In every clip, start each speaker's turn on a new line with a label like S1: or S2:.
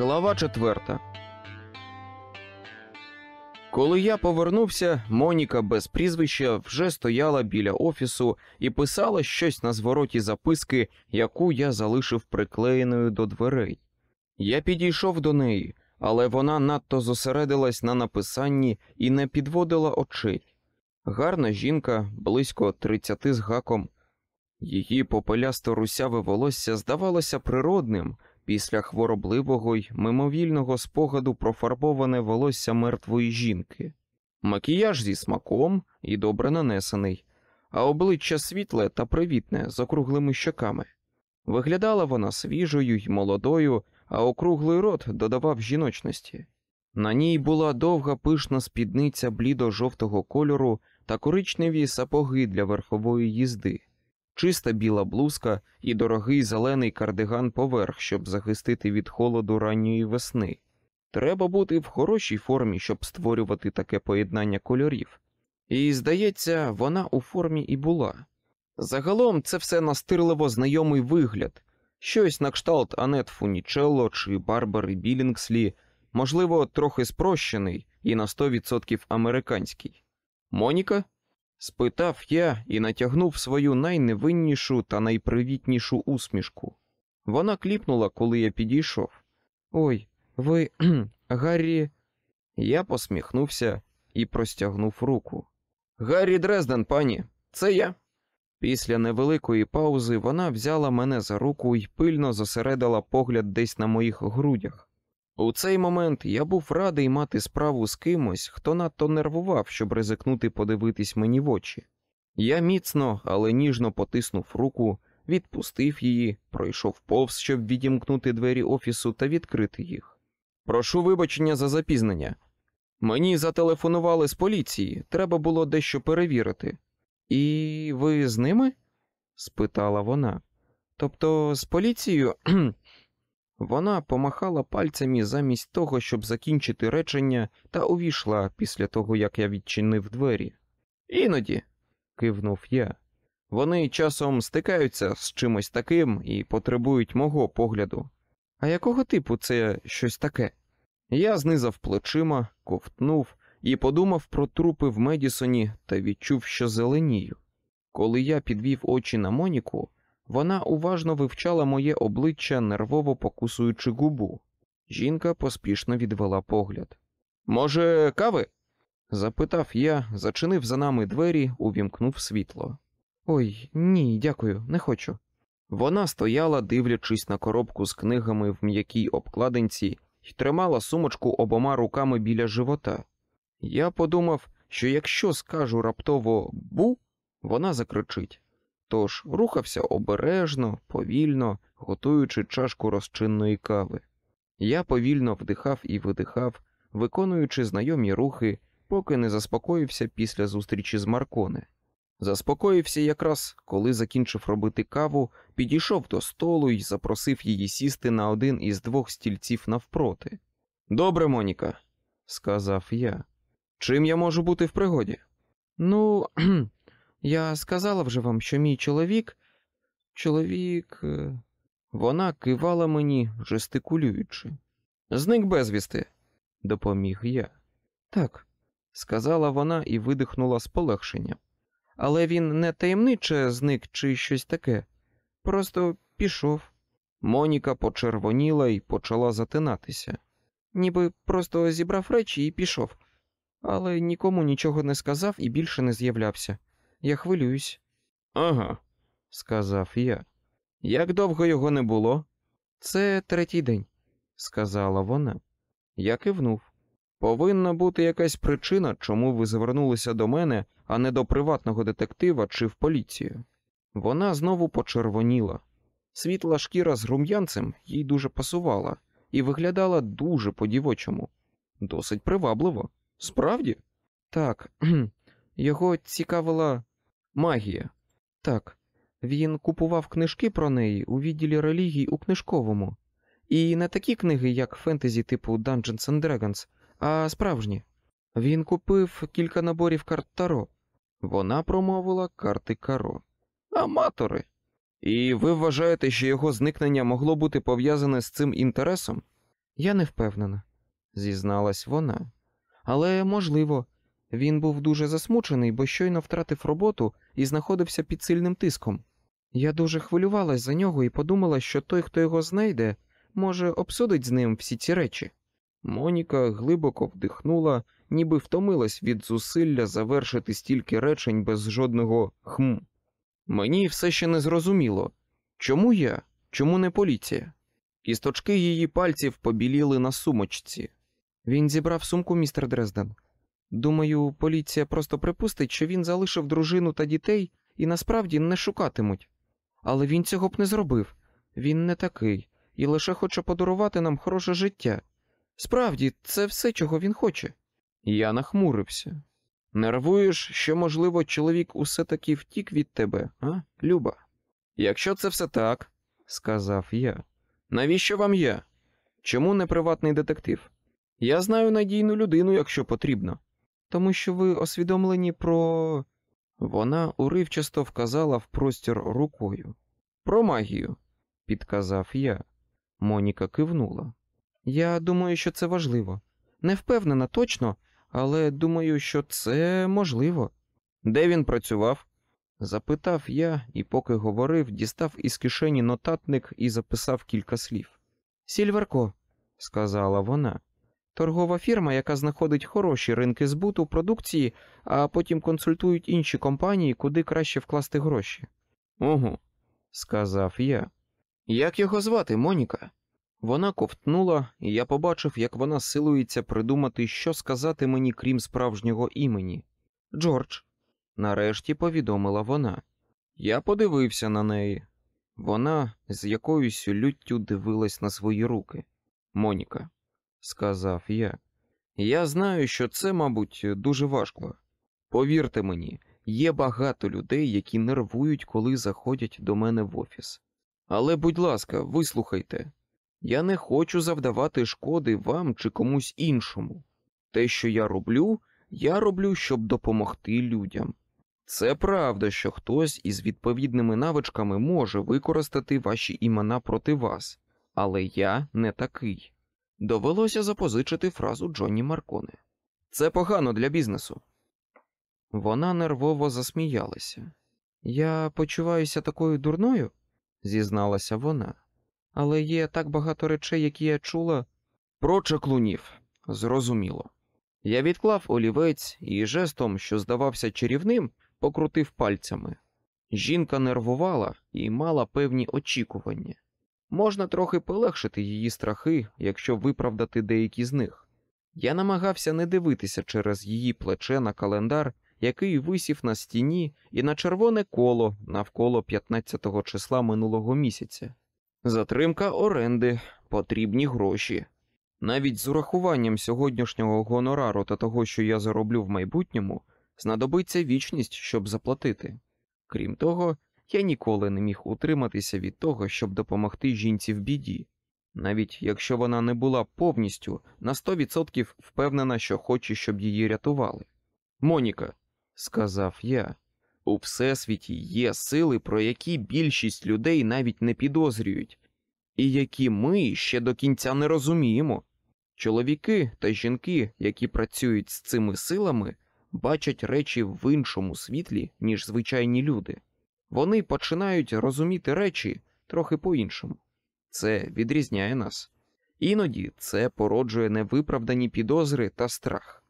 S1: Глава четверта. Коли я повернувся, Моніка без прізвища вже стояла біля офісу і писала щось на звороті записки, яку я залишив приклеєною до дверей. Я підійшов до неї, але вона надто зосередилась на написанні і не підводила очей. Гарна жінка, близько тридцяти з гаком. Її попелясто русяве волосся здавалося природним після хворобливого й мимовільного спогаду про фарбоване волосся мертвої жінки. Макіяж зі смаком і добре нанесений, а обличчя світле та привітне з округлими щоками. Виглядала вона свіжою й молодою, а округлий рот додавав жіночності. На ній була довга пишна спідниця блідо-жовтого кольору та коричневі сапоги для верхової їзди, чиста біла блузка і дорогий зелений кардиган поверх, щоб захистити від холоду ранньої весни. Треба бути в хорошій формі, щоб створювати таке поєднання кольорів. І, здається, вона у формі і була. Загалом це все настирливо знайомий вигляд, щось на кшталт Анет Фунічелло чи Барбари Білінгслі, можливо, трохи спрощений і на 100% американський. Моніка? Спитав я і натягнув свою найневиннішу та найпривітнішу усмішку. Вона кліпнула, коли я підійшов. Ой, ви, Гаррі. Я посміхнувся і простягнув руку. Гаррі Дрезден, пані, це я. Після невеликої паузи вона взяла мене за руку і пильно зосередила погляд десь на моїх грудях. У цей момент я був радий мати справу з кимось, хто надто нервував, щоб ризикнути подивитись мені в очі. Я міцно, але ніжно потиснув руку, відпустив її, пройшов повз, щоб відімкнути двері офісу та відкрити їх. Прошу вибачення за запізнення. Мені зателефонували з поліції, треба було дещо перевірити. І ви з ними? спитала вона. Тобто з поліцією вона помахала пальцями замість того, щоб закінчити речення, та увійшла після того, як я відчинив двері. Іноді, кивнув я. Вони часом стикаються з чимось таким і потребують мого погляду. А якого типу це щось таке? Я знизав плечима, ковтнув і подумав про трупи в Медісоні та відчув, що зеленію. Коли я підвів очі на Моніку, вона уважно вивчала моє обличчя, нервово покусуючи губу. Жінка поспішно відвела погляд. Може, кави? запитав я, зачинив за нами двері, увімкнув світло. Ой, ні, дякую, не хочу. Вона стояла, дивлячись на коробку з книгами в м'якій обкладинці, і тримала сумочку обома руками біля живота. Я подумав, що якщо скажу раптово бу, вона закричить. Тож рухався обережно, повільно, готуючи чашку розчинної кави. Я повільно вдихав і видихав, виконуючи знайомі рухи, поки не заспокоївся після зустрічі з Марконе. Заспокоївся якраз, коли закінчив робити каву, підійшов до столу і запросив її сісти на один із двох стільців навпроти. Добре, Моніка, сказав я. Чим я можу бути в пригоді? Ну, я сказала вже вам, що мій чоловік. Чоловік. е, Вона кивала мені, жестикулюючи. Зник безвісти, допоміг я. Так, сказала вона і видихнула з полегшенням. Але він не таємниче зник чи щось таке. Просто пішов. Моніка почервоніла і почала затинатися. Ніби просто зібрав речі і пішов, але нікому нічого не сказав і більше не з'являвся. Я хвилююсь. Ага, сказав я. Як довго його не було? Це третій день, сказала вона. Я кивнув. Повинна бути якась причина, чому ви звернулися до мене, а не до приватного детектива чи в поліцію. Вона знову почервоніла. Світла шкіра з рум'янцем їй дуже пасувала і виглядала дуже по-дівочому. Досить привабливо. Справді? Так, його цікавила магія. Так, він купував книжки про неї у відділі релігій у книжковому. І не такі книги, як фентезі типу Dungeons and Dragons, а справжні. Він купив кілька наборів карт Таро. Вона промовила карти Каро. Аматори. І ви вважаєте, що його зникнення могло бути пов'язане з цим інтересом? Я не впевнена, зізналась вона. Але можливо, він був дуже засмучений, бо щойно втратив роботу і знаходився під сильним тиском. Я дуже хвилювалась за нього і подумала, що той, хто його знайде, може, обсудить з ним всі ці речі. Моніка глибоко вдихнула, ніби втомилась від зусилля завершити стільки речень без жодного хм. Мені все ще не зрозуміло. Чому я? Чому не поліція? Кісточки її пальців побіліли на сумочці. Він зібрав сумку, містер Дрезден. Думаю, поліція просто припустить, що він залишив дружину та дітей і насправді не шукатимуть. Але він цього б не зробив. Він не такий і лише хоче подарувати нам хороше життя. Справді, це все, чого він хоче. Я нахмурився. Нервуєш, що, можливо, чоловік усе таки втік від тебе, а, Люба? Якщо це все так, сказав я, навіщо вам я? Чому не приватний детектив? Я знаю надійну людину, якщо потрібно. Тому що ви освідомлені про. Вона уривчасто вказала в простір рукою. Про магію, підказав я. Моніка кивнула. Я думаю, що це важливо. Не впевнена точно, але думаю, що це можливо. Де він працював? запитав я і, поки говорив, дістав із кишені нотатник і записав кілька слів. Сільверко, сказала вона, торгова фірма, яка знаходить хороші ринки збуту продукції, а потім консультують інші компанії, куди краще вкласти гроші. Угу, сказав я. Як його звати, Моніка? Вона ковтнула, і я побачив, як вона силується придумати, що сказати мені, крім справжнього імені. Джордж, нарешті повідомила вона. Я подивився на неї. Вона з якоюсь люттю дивилась на свої руки. Моніка, сказав я. Я знаю, що це, мабуть, дуже важко. Повірте мені, є багато людей, які нервують, коли заходять до мене в офіс. Але, будь ласка, вислухайте. Я не хочу завдавати шкоди вам чи комусь іншому. Те, що я роблю, я роблю, щоб допомогти людям. Це правда, що хтось із відповідними навичками може використати ваші імена проти вас, але я не такий. Довелося запозичити фразу Джонні Марконе. Це погано для бізнесу. Вона нервово засміялася. Я почуваюся такою дурною, зізналася вона але є так багато речей, які я чула. Про чаклунів, зрозуміло. Я відклав олівець і жестом, що здавався чарівним, покрутив пальцями. Жінка нервувала і мала певні очікування. Можна трохи полегшити її страхи, якщо виправдати деякі з них. Я намагався не дивитися через її плече на календар, який висів на стіні, і на червоне коло навколо 15-го числа минулого місяця. Затримка оренди, потрібні гроші. Навіть з урахуванням сьогоднішнього гонорару та того, що я зароблю в майбутньому, знадобиться вічність, щоб заплатити. Крім того, я ніколи не міг утриматися від того, щоб допомогти жінці в біді, навіть якщо вона не була повністю на 100% впевнена, що хоче, щоб її рятували. Моніка, сказав я, у всесвіті є сили, про які більшість людей навіть не підозрюють, і які ми ще до кінця не розуміємо. Чоловіки та жінки, які працюють з цими силами, бачать речі в іншому світлі, ніж звичайні люди. Вони починають розуміти речі трохи по-іншому. Це відрізняє нас. Іноді це породжує невиправдані підозри та страх.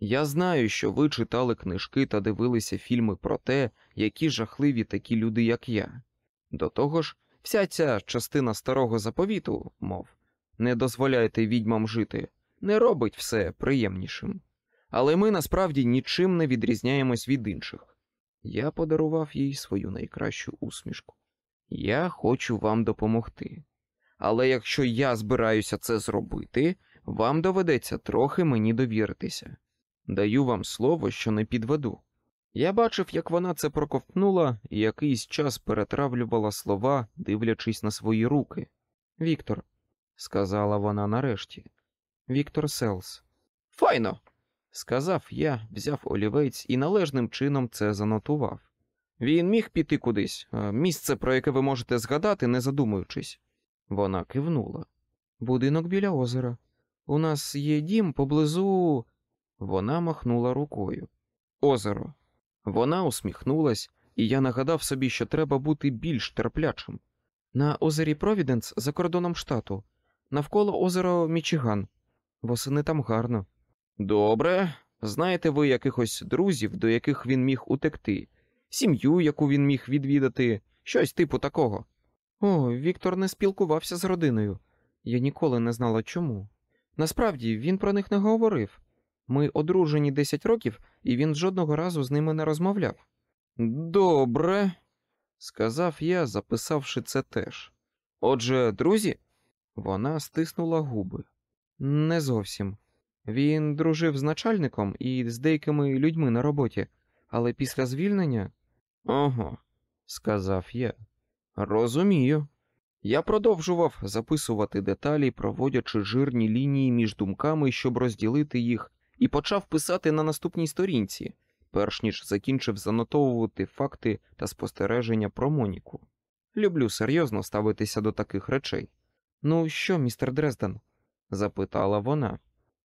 S1: Я знаю, що ви читали книжки та дивилися фільми про те, які жахливі такі люди, як я. До того ж, вся ця частина старого заповіту, мов, не дозволяйте відьмам жити, не робить все приємнішим. Але ми насправді нічим не відрізняємось від інших. Я подарував їй свою найкращу усмішку. Я хочу вам допомогти. Але якщо я збираюся це зробити, вам доведеться трохи мені довіритися. Даю вам слово, що не підведу. Я бачив, як вона це проковтнула і якийсь час перетравлювала слова, дивлячись на свої руки. Віктор, сказала вона нарешті. Віктор Селс. Файно, сказав я, взяв олівець і належним чином це занотував. Він міг піти кудись, місце, про яке ви можете згадати, не задумуючись. Вона кивнула. Будинок біля озера. У нас є дім поблизу. Вона махнула рукою. Озеро. Вона усміхнулась, і я нагадав собі, що треба бути більш терплячим. На озері Провіденс за кордоном штату, навколо озера Мічиган. Восени там гарно. Добре. Знаєте ви якихось друзів, до яких він міг утекти, сім'ю, яку він міг відвідати, щось типу такого. О, Віктор не спілкувався з родиною. Я ніколи не знала чому. Насправді він про них не говорив. Ми одружені 10 років, і він жодного разу з ними не розмовляв. Добре, сказав я, записавши це теж. Отже, друзі, вона стиснула губи. Не зовсім. Він дружив з начальником і з деякими людьми на роботі, але після звільнення. Ого, сказав я. Розумію. Я продовжував записувати деталі, проводячи жирні лінії між думками, щоб розділити їх, і почав писати на наступній сторінці, перш ніж закінчив занотовувати факти та спостереження про Моніку. Люблю серйозно ставитися до таких речей. Ну що, містер Дрезден? запитала вона.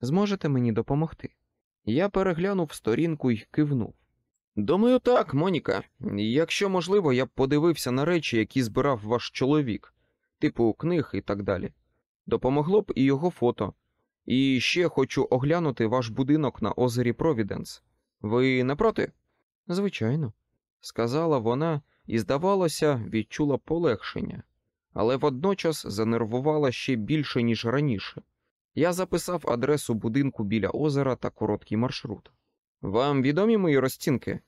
S1: Зможете мені допомогти? Я переглянув сторінку і кивнув. Думаю, так, Моніка. Якщо можливо, я б подивився на речі, які збирав ваш чоловік, типу книг і так далі. Допомогло б і його фото. І ще хочу оглянути ваш будинок на озері Провіденс. Ви не проти? Звичайно, сказала вона і, здавалося, відчула полегшення, але водночас занервувала ще більше, ніж раніше. Я записав адресу будинку біля озера та короткий маршрут. Вам відомі мої розцінки?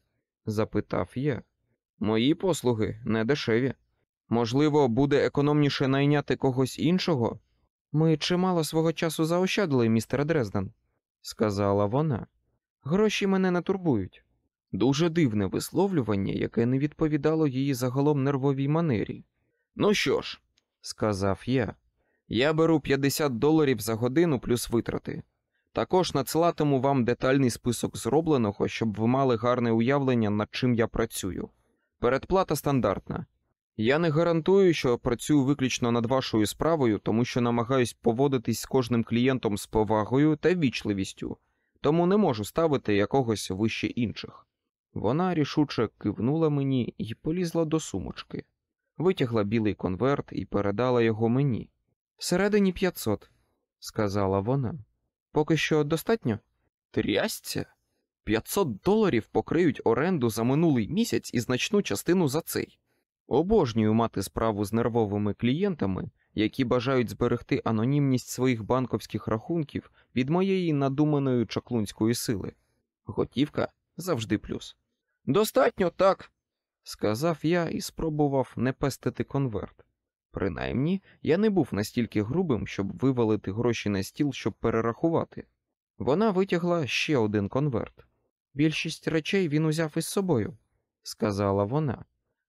S1: запитав я. Мої послуги не дешеві. Можливо, буде економніше найняти когось іншого? Ми чимало свого часу заощадили, містер Дрезден, сказала вона. Гроші мене не турбують. Дуже дивне висловлювання, яке не відповідало її загалом нервовій манері. Ну що ж, сказав я, я беру 50 доларів за годину плюс витрати. Також надсилатиму вам детальний список зробленого, щоб ви мали гарне уявлення, над чим я працюю. Передплата стандартна. Я не гарантую, що працюю виключно над вашою справою, тому що намагаюсь поводитись з кожним клієнтом з повагою та вічливістю, тому не можу ставити якогось вище інших. Вона рішуче кивнула мені і полізла до сумочки, витягла білий конверт і передала його мені. Всередині 500, сказала вона. Поки що достатньо? Трясця? 500 доларів покриють оренду за минулий місяць і значну частину за цей. Обожнюю мати справу з нервовими клієнтами, які бажають зберегти анонімність своїх банковських рахунків від моєї надуманої чаклунської сили. Готівка завжди плюс. Достатньо так, сказав я і спробував не пестити конверт. Принаймні, я не був настільки грубим, щоб вивалити гроші на стіл, щоб перерахувати. Вона витягла ще один конверт. Більшість речей він узяв із собою, сказала вона.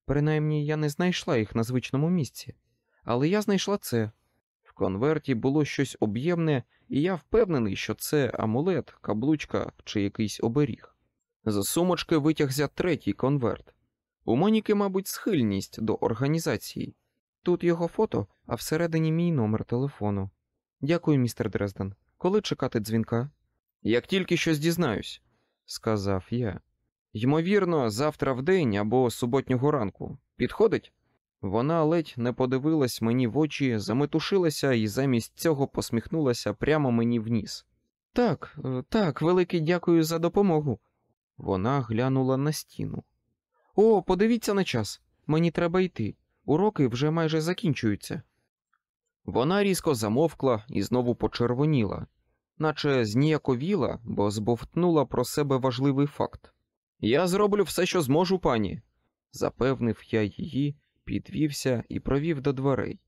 S1: Принаймні я не знайшла їх на звичному місці, але я знайшла це. В конверті було щось об'ємне, і я впевнений, що це амулет, каблучка чи якийсь оберіг. З сумочки витягся третій конверт. У Моніки, мабуть, схильність до організації. Тут його фото, а всередині мій номер телефону. Дякую, містер Дрезден. Коли чекати дзвінка? Як тільки щось дізнаюсь, сказав я. Ймовірно, завтра в день або суботнього ранку. Підходить? Вона ледь не подивилась мені в очі, заметушилася і замість цього посміхнулася прямо мені в ніс. Так, е, так, велике дякую за допомогу. Вона глянула на стіну. О, подивіться на час. Мені треба йти. Уроки вже майже закінчуються. Вона різко замовкла і знову почервоніла, наче зніяковіла, бо збовтнула про себе важливий факт. Я зроблю все, що зможу, пані, запевнив я її, підвівся і провів до дверей.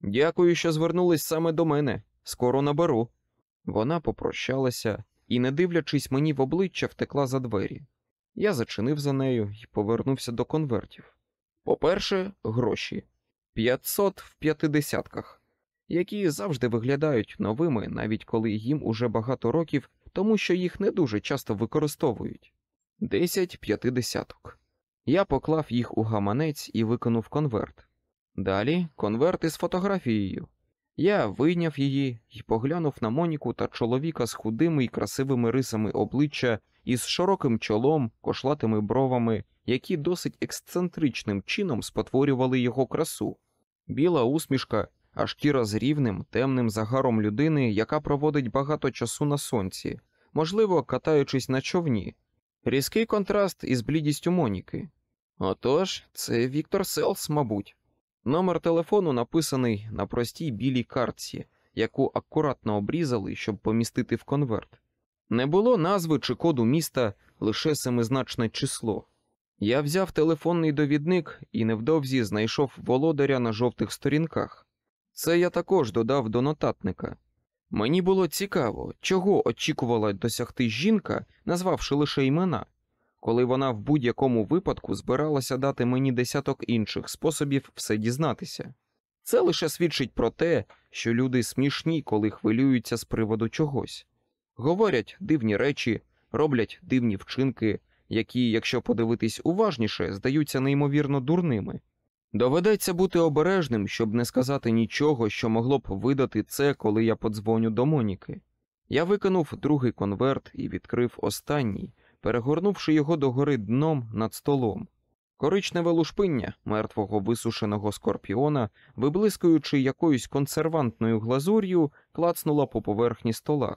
S1: Дякую, що звернулись саме до мене. Скоро наберу. Вона попрощалася і, не дивлячись мені в обличчя, втекла за двері. Я зачинив за нею і повернувся до конвертів. По-перше, гроші 500 в п'ятидесятках, які завжди виглядають новими, навіть коли їм уже багато років, тому що їх не дуже часто використовують. 10 п'ятидесяток. Я поклав їх у гаманець і викинув конверт. Далі конверт із фотографією. Я вийняв її і поглянув на Моніку та чоловіка з худими і красивими рисами обличчя із широким чолом, кошлатими бровами, які досить ексцентричним чином спотворювали його красу. Біла усмішка, а шкіра з рівним, темним загаром людини, яка проводить багато часу на сонці, можливо, катаючись на човні. Різкий контраст із блідістю Моніки. Отож, це Віктор Селс, мабуть. Номер телефону написаний на простій білій картці, яку акуратно обрізали, щоб помістити в конверт. Не було назви чи коду міста, лише семизначне число. Я взяв телефонний довідник і невдовзі знайшов володаря на жовтих сторінках. Це я також додав до нотатника. Мені було цікаво, чого очікувала досягти жінка, назвавши лише імена, коли вона в будь-якому випадку збиралася дати мені десяток інших способів все дізнатися. Це лише свідчить про те, що люди смішні, коли хвилюються з приводу чогось, говорять дивні речі, роблять дивні вчинки, які, якщо подивитись уважніше, здаються неймовірно дурними. Доведеться бути обережним, щоб не сказати нічого, що могло б видати це, коли я подзвоню до Моніки. Я викинув другий конверт і відкрив останній, перегорнувши його догори дном над столом. Коричневе лушпиння мертвого висушеного скорпіона, виблискуючи якоюсь консервантною глазур'ю, клацнуло по поверхні стола.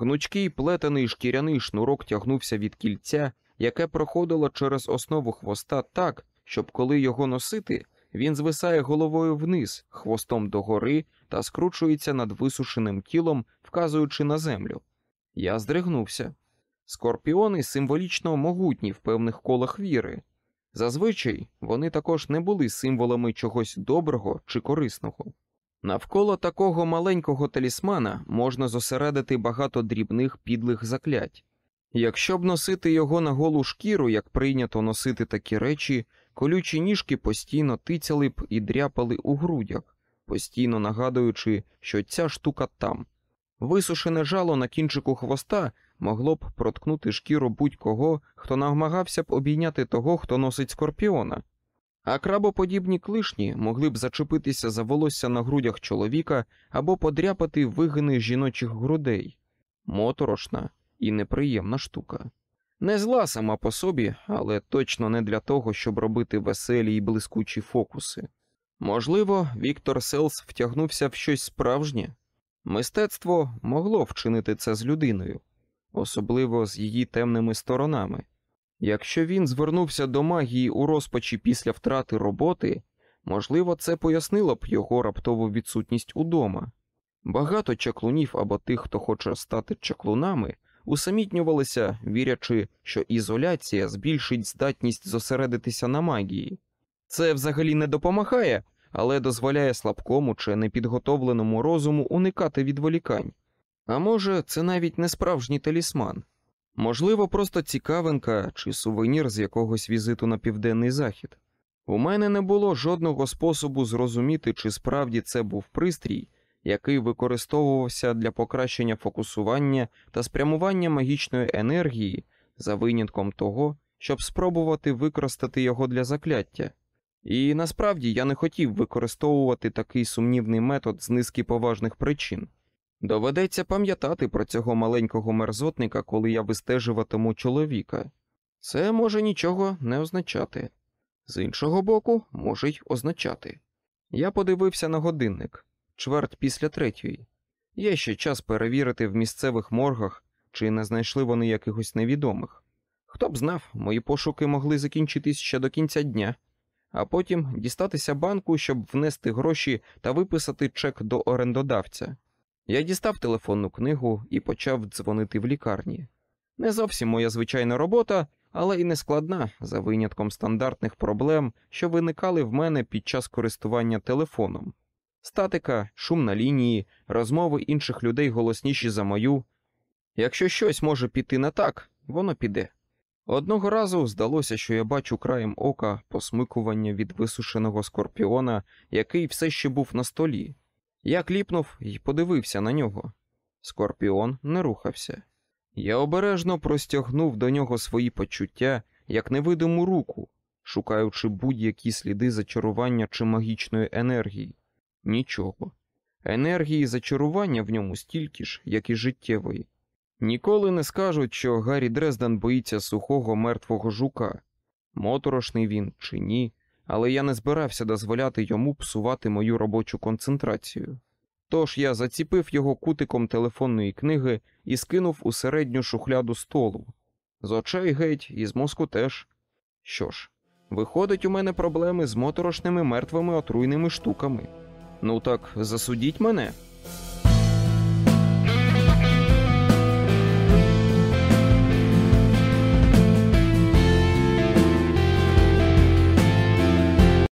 S1: Гнучкий плетений шкіряний шнурок тягнувся від кільця, яке проходило через основу хвоста так, щоб коли його носити, він звисає головою вниз, хвостом догори та скручується над висушеним тілом, вказуючи на землю. Я здригнувся. Скорпіони символічно могутні в певних колах віри. Зазвичай вони також не були символами чогось доброго чи корисного. Навколо такого маленького талісмана можна зосередити багато дрібних підлих заклять. Якщо б носити його на голу шкіру, як прийнято носити такі речі, колючі ніжки постійно тицяли б і дряпали у грудях, постійно нагадуючи, що ця штука там. Висушене жало на кінчику хвоста могло б проткнути шкіру будь-кого, хто намагався б обійняти того, хто носить скорпіона. А крабоподібні клишні могли б зачепитися за волосся на грудях чоловіка або подряпати вигини жіночих грудей. Моторошна і неприємна штука. Не зла сама по собі, але точно не для того, щоб робити веселі і блискучі фокуси. Можливо, Віктор Селс втягнувся в щось справжнє. Мистецтво могло вчинити це з людиною, особливо з її темними сторонами. Якщо він звернувся до магії у розпачі після втрати роботи, можливо, це пояснило б його раптову відсутність удома. Багато чаклунів або тих, хто хоче стати чаклунами, усамітнювалися, вірячи, що ізоляція збільшить здатність зосередитися на магії. Це взагалі не допомагає, але дозволяє слабкому чи непідготовленому розуму уникати відволікань. А може, це навіть не справжній талісман, можливо, просто цікавинка чи сувенір з якогось візиту на південний захід. У мене не було жодного способу зрозуміти, чи справді це був пристрій, який використовувався для покращення фокусування та спрямування магічної енергії за винятком того, щоб спробувати використати його для закляття. І насправді я не хотів використовувати такий сумнівний метод з низки поважних причин. Доведеться пам'ятати про цього маленького мерзотника, коли я вистежуватиму чоловіка. Це може нічого не означати. З іншого боку, може й означати. Я подивився на годинник чверть після третьої. Є ще час перевірити в місцевих моргах, чи не знайшли вони якихось невідомих. Хто б знав, мої пошуки могли закінчитись ще до кінця дня, а потім дістатися банку, щоб внести гроші та виписати чек до орендодавця. Я дістав телефонну книгу і почав дзвонити в лікарні. Не зовсім моя звичайна робота, але і не складна за винятком стандартних проблем, що виникали в мене під час користування телефоном. Статика, шум на лінії, розмови інших людей голосніші за мою. Якщо щось може піти не так, воно піде. Одного разу здалося, що я бачу краєм ока посмикування від висушеного скорпіона, який все ще був на столі. Я кліпнув і подивився на нього. Скорпіон не рухався. Я обережно простягнув до нього свої почуття як невидиму руку, шукаючи будь-які сліди зачарування чи магічної енергії. Нічого. Енергії зачарування в ньому стільки ж, як і життєвої. Ніколи не скажуть, що Гаррі Дрезден боїться сухого мертвого жука. Моторошний він чи ні, але я не збирався дозволяти йому псувати мою робочу концентрацію. Тож я заціпив його кутиком телефонної книги і скинув у середню шухляду столу. З очей геть і з мозку теж. Що ж, виходить, у мене проблеми з моторошними мертвими отруйними штуками. Ну так засудіть мене.